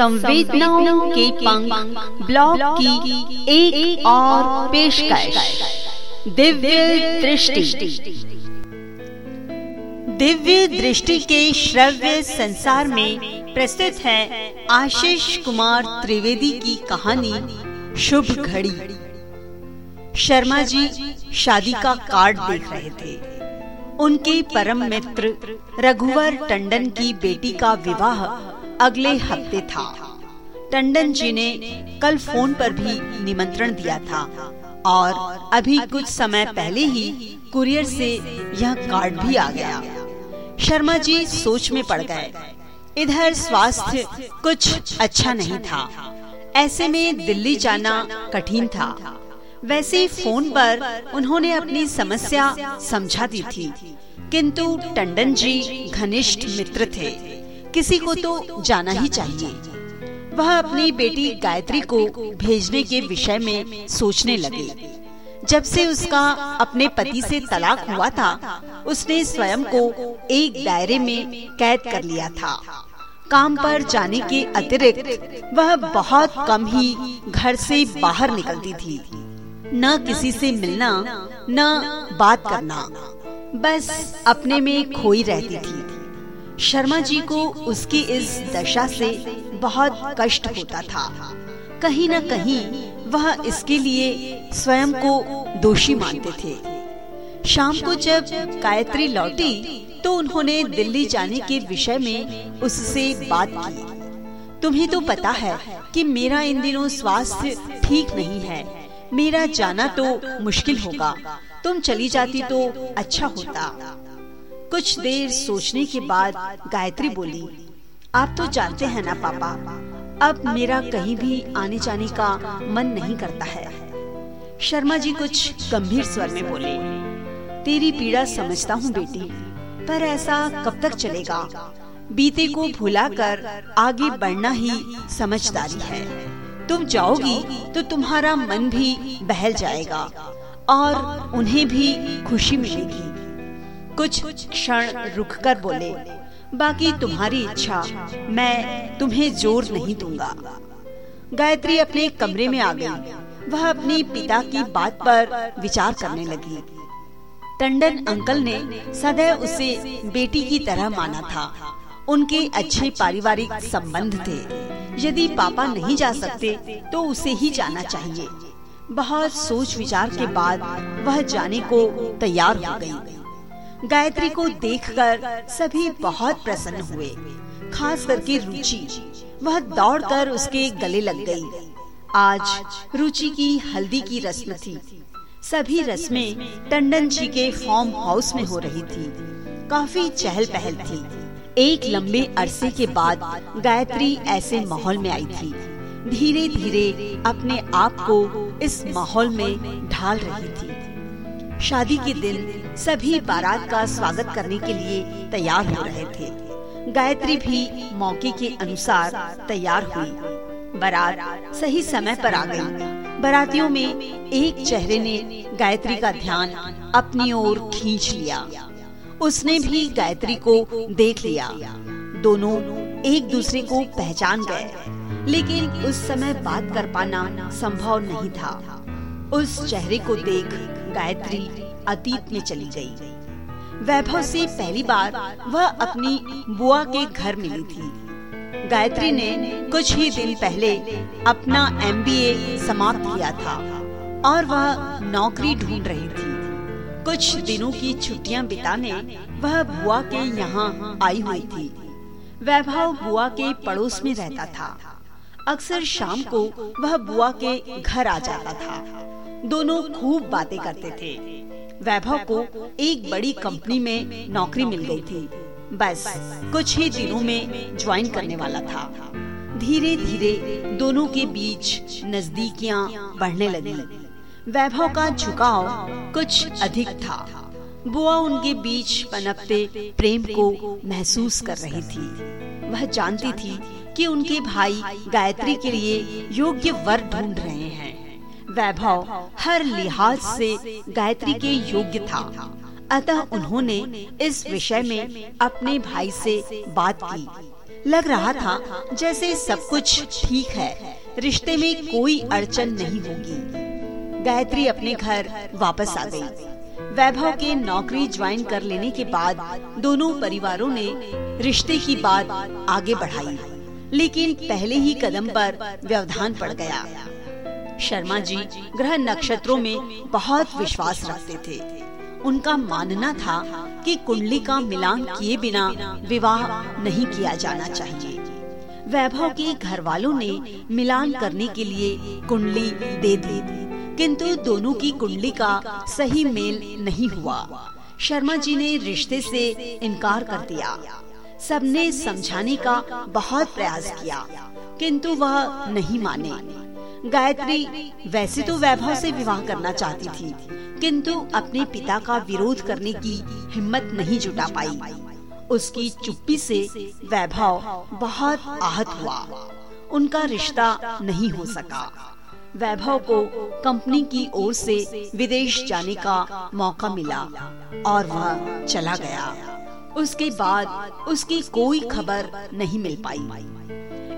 संवेदनाओं के पंख ब्लॉग की एक, एक और पेशकश। दिव्य दृष्टि। दिव्य दृष्टि के श्रव्य संसार में प्रस्तुत है आशीष कुमार त्रिवेदी की कहानी शुभ घड़ी। शर्मा जी शादी का कार्ड देख रहे थे। उनके परम मित्र रघुवर टंडन की बेटी का विवाह अगले हफ़्ते था। टंडन जी ने कल फ़ोन पर भी निमंत्रण दिया था। और अभी कुछ समय पहले ही कुरियर से यह कार्ड भी आ गया। शर्मा जी सोच में पड़ गए। इधर स्वास्थ्य कुछ अच्छा नहीं था। ऐसे में दिल्ली जाना कठिन था। वैसे फ़ोन पर उन्होंने अपनी समस्या समझा दी थी। किंतु टंडन जी घनिष्ठ मित्र थे। किसी को तो जाना ही चाहिए। वह अपनी बेटी गायत्री को भेजने के विषय में सोचने लगे। जब से उसका अपने पति से तलाक हुआ था उसने स्वयं को एक दायरे में कैद कर लिया था। काम पर जाने के अतिरिक्त वह बहुत कम ही घर से बाहर निकलती थी। न किसी से मिलना न बात करना। बस अपने में खोई रहती थी। शर्मा जी को उसकी इस दशा से बहुत कष्ट होता था। कहीं न कहीं वह इसके लिए स्वयं को दोषी मानते थे। शाम को जब गायत्री लौटी तो उन्होंने दिल्ली जाने के विषय में उससे बात की। तुम्हें तो पता है कि मेरा इन दिनों स्वास्थ्य ठीक नहीं है। मेरा जाना तो मुश्किल होगा। तुम चली जाती तो अच्छा होता। कुछ देर सोचने के बाद गायत्री बोली आप तो जानते हैं ना पापा अब मेरा कहीं भी आने जाने का मन नहीं करता है। शर्मा जी कुछ गंभीर स्वर में बोले तेरी पीड़ा समझता हूँ बेटी पर ऐसा कब तक चलेगा? बीते को भुलाकर आगे बढ़ना ही समझदारी है। तुम जाओगी तो तुम्हारा मन भी बहल जाएगा और उन्हें भी खुशी मिलेगी। कुछ क्षण रुक कर बोले, बाकी तुम्हारी इच्छा, मैं तुम्हें ज़ोर नहीं दूँगा। गायत्री अपने कमरे में आ गई। वह अपने पिता की बात पर विचार करने लगी। टंडन अंकल ने सदैव उसे बेटी की तरह माना था। उनके अच्छे पारिवारिक संबंध थे। यदि पापा नहीं जा सकते तो उसे ही जाना चाहिए। बहुत सोच विचार के बाद वह जाने को तैयार हो गई। गायत्री को देखकर सभी बहुत प्रसन्न हुए। खास करके रुचि। वह दौड़कर उसके गले लग गई। आज रुचि की हल्दी की रस्म थी। सभी रस्में टंडन जी के फॉर्म हाउस में हो रही थी। काफ़ी चहल पहल थी। एक लंबे अरसे के बाद गायत्री ऐसे माहौल में आई थी। धीरे धीरे अपने आप को इस माहौल में ढाल रही थी। शादी के दिन सभी बारात का स्वागत करने के लिए तैयार हो रहे थे। गायत्री भी मौके के अनुसार तैयार हुई। बारात सही समय पर आ गई। बारातियों में एक चेहरे ने गायत्री का ध्यान अपनी ओर खींच लिया। उसने भी गायत्री को देख लिया। दोनों एक दूसरे को पहचान गए। लेकिन उस समय बात कर पाना संभव नहीं था। उस चेहरे को देख गायत्री अतीत में चली गई। वैभव से पहली बार वह अपनी बुआ के घर मिली थी। गायत्री ने कुछ ही दिन पहले अपना एमबीए समाप्त किया था और वह नौकरी ढूंढ रही थी। कुछ दिनों की छुट्टियाँ बिताने वह बुआ के यहाँ आई हुई थी। वैभव बुआ के पड़ोस में रहता था। अक्सर शाम को वह बुआ के घर आ जाता था। दोनों खूब बातें करते थे। वैभव को एक बड़ी कंपनी में नौकरी मिल गई थी। बस, कुछ ही दिनों में ज्वाइन करने वाला था। धीरे धीरे दोनों के बीच नजदीकियाँ बढ़ने लगी। वैभव का झुकाव कुछ अधिक था। बुआ उनके बीच पनपते प्रेम को महसूस कर रही थी। वह जानती थी कि उनके भाई गायत्री के लिए योग्य वर ढूंढ रहे हैं। वैभव हर लिहाज से गायत्री के योग्य था। अतः उन्होंने इस विषय में अपने भाई से बात की। लग रहा था जैसे सब कुछ ठीक है, रिश्ते में कोई अड़चन नहीं होगी। गायत्री अपने घर वापस आ गई। वैभव के नौकरी ज्वाइन कर लेने के बाद दोनों परिवारों ने रिश्ते की बात आगे बढ़ाई। लेकिन पहले ही कदम पर व्यवधान पड़ गया। शर्मा जी ग्रह नक्षत्रों में बहुत विश्वास रखते थे। उनका मानना था कि कुंडली का मिलान किए बिना विवाह नहीं किया जाना चाहिए। वैभव के घर वालों ने मिलान करने के लिए कुंडली दे दी, किंतु दोनों की कुंडली का सही मेल नहीं हुआ। शर्मा जी ने रिश्ते से इनकार कर दिया। सबने समझाने का बहुत प्रयास किया, किंतु वह नहीं माने। गायत्री वैसे तो वैभव से विवाह करना चाहती थी, किंतु अपने पिता का विरोध करने की हिम्मत नहीं जुटा पाई। उसकी चुप्पी से वैभव बहुत आहत हुआ। उनका रिश्ता नहीं हो सका। वैभव को कंपनी की ओर से विदेश जाने का मौका मिला और वह चला गया। उसके बाद उसकी कोई खबर नहीं मिल पाई।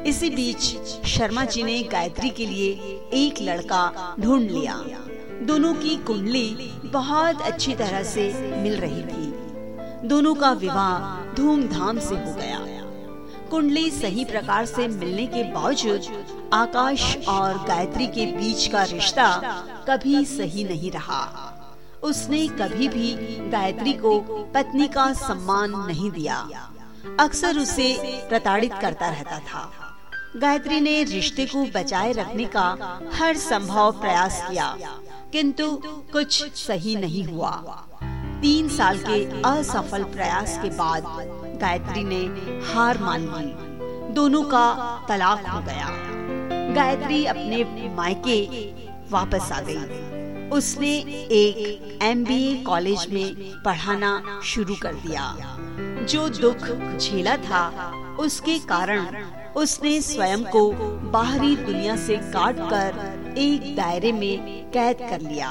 इसी बीच शर्मा जी ने गायत्री के लिए एक लड़का ढूंढ लिया। दोनों की कुंडली बहुत अच्छी तरह से मिल रही थी। दोनों का विवाह धूमधाम से हो गया। कुंडली सही प्रकार से मिलने के बावजूद आकाश और गायत्री के बीच का रिश्ता कभी सही नहीं रहा। उसने कभी भी गायत्री को पत्नी का सम्मान नहीं दिया। अक्सर उसे प्रताड़ित करता रहता था। गायत्री ने रिश्ते को बचाए रखने का हर संभव प्रयास किया, किंतु कुछ सही नहीं हुआ। तीन साल के असफल प्रयास के बाद गायत्री ने हार मान ली। दोनों का तलाक हो गया। गायत्री अपने मायके वापस आ गई। उसने एक एमबीए कॉलेज में पढ़ाना शुरू कर दिया। जो दुख झेला था उसके कारण उसने स्वयं को बाहरी दुनिया से काट कर एक दायरे में कैद कर लिया।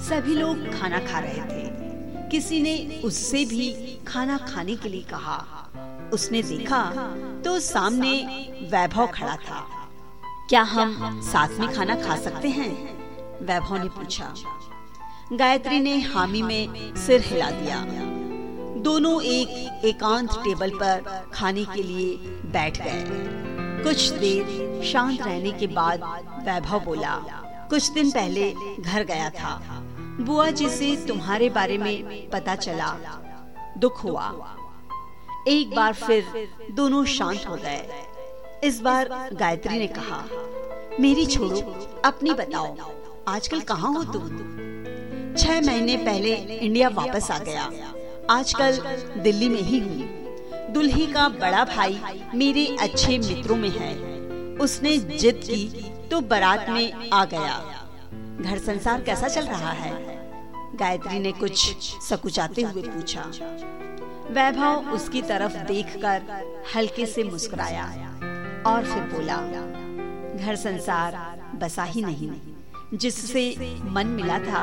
सभी लोग खाना खा रहे थे। किसी ने उससे भी खाना खाने के लिए कहा। उसने देखा तो सामने वैभव खड़ा था। क्या हम साथ में खाना खा सकते हैं? वैभव ने पूछा। गायत्री ने हामी में सिर हिला दिया। दोनों एक एकांत टेबल पर खाने के लिए बैठ गए। कुछ देर शांत रहने के बाद वैभव बोला, कुछ दिन पहले घर गया था। बुआ जी से तुम्हारे बारे में पता चला। दुख हुआ। एक बार फिर दोनों शांत हो गए। इस बार गायत्री ने कहा, मेरी छोड़ो, अपनी बताओ। आजकल कहाँ हो तुम? छह महीने पहले इंडिया वापस आ गया। आजकल दिल्ली में ही हूँ। दुल्ही का बड़ा भाई मेरे अच्छे मित्रों में है। उसने जिद की तो बारात में आ गया। घर संसार कैसा चल रहा है? गायत्री ने कुछ सकुचाते हुए पूछा। वैभव उसकी तरफ़ देखकर हल्के से मुस्कुराया और फिर बोला, घर संसार बसा ही नहीं। जिससे मन मिला था,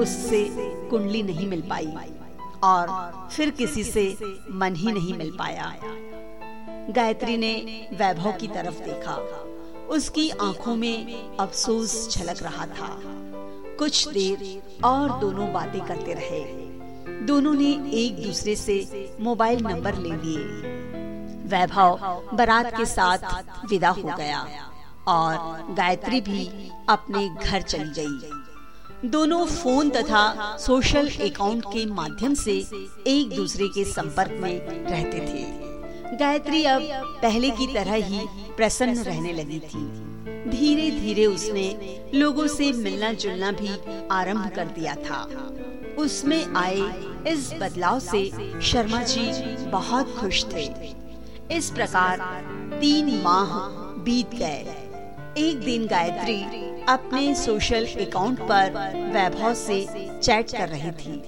उससे कुंडली नहीं मिल पाई। और फिर किसी से मन ही नहीं मिल पाया। गायत्री ने वैभव की तरफ़ देखा। उसकी आँखों में अफसोस झलक रहा था। कुछ देर और दोनों बातें करते रहे। दोनों ने एक दूसरे से मोबाइल नंबर ले लिए। वैभव बारात के साथ विदा हो गया और गायत्री भी अपने घर चली गई। दोनों फ़ोन तथा सोशल अकाउंट के माध्यम से एक दूसरे के संपर्क में रहते थे। गायत्री अब पहले की तरह ही प्रसन्न रहने लगी थी। धीरे धीरे उसने लोगों से मिलना जुलना भी आरंभ कर दिया था। उसमें आए इस बदलाव से शर्मा जी बहुत खुश थे। इस प्रकार तीन माह बीत गए। एक दिन गायत्री अपने सोशल अकाउंट पर वैभव से चैट कर रही थी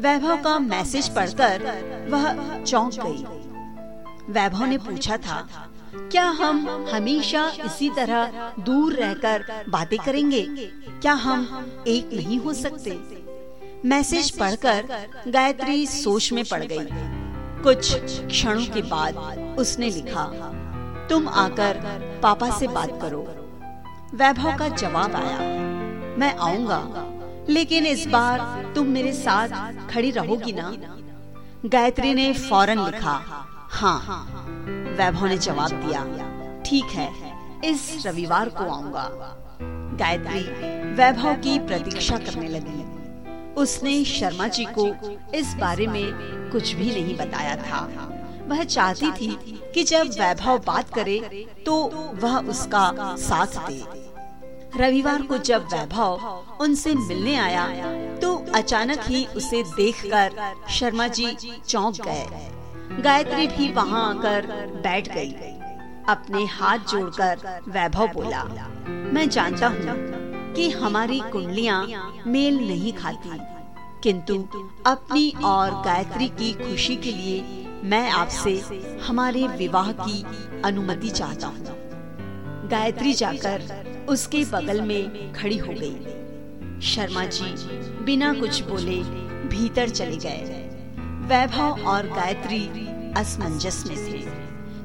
वैभव का मैसेज पढ़कर वह चौंक गई। वैभव ने पूछा था, क्या हम हमेशा इसी तरह दूर रहकर बातें करेंगे क्या हम एक नहीं हो सकते मैसेज पढ़कर गायत्री सोच में पड़ गई। कुछ क्षणों के बाद उसने लिखा, तुम आकर पापा से बात करो वैभव का जवाब आया, मैं आऊँगा, लेकिन इस बार तुम मेरे साथ खड़ी रहोगी ना? गायत्री ने फ़ौरन लिखा हाँ। वैभव ने जवाब दिया, ठीक है, इस रविवार को आऊँगा। गायत्री वैभव की प्रतीक्षा करने लगी। उसने शर्मा जी को इस बारे में कुछ भी नहीं बताया था। वह चाहती थी कि जब वैभव बात करे तो वह उसका साथ दे। रविवार को जब वैभव उनसे मिलने आया तो अचानक ही उसे देखकर शर्मा जी चौंक गए। गायत्री भी वहाँ आकर बैठ गई। अपने हाथ जोड़कर वैभव बोला, मैं जानता हूँ कि हमारी कुंडलियाँ मेल नहीं खाती, किंतु अपनी और गायत्री की खुशी के लिए मैं आपसे हमारे विवाह की अनुमति चाहता हूँ। गायत्री जाकर उसके बगल में खड़ी हो गई। शर्मा जी बिना कुछ बोले भीतर चले गए। वैभव और गायत्री असमंजस में थे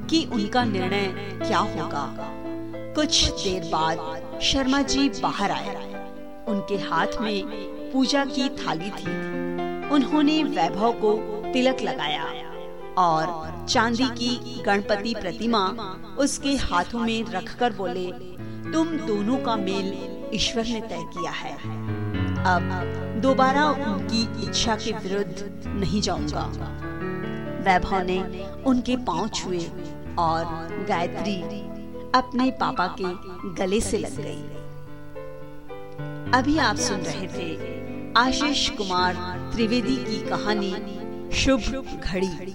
कि उनका निर्णय क्या होगा। कुछ देर बाद शर्मा जी बाहर आए। उनके हाथ में पूजा की थाली थी। उन्होंने वैभव को तिलक लगाया। और चांदी की गणपति प्रतिमा उसके हाथों में रखकर बोले, तुम दोनों का मेल ईश्वर ने तय किया है। अब दोबारा उनकी इच्छा के विरुद्ध नहीं जाऊँगा। वैभव ने उनके पाँव छुए और गायत्री अपने पापा के गले से लग गई। अभी आप सुन रहे थे आशीष कुमार त्रिवेदी की कहानी शुभ घड़ी।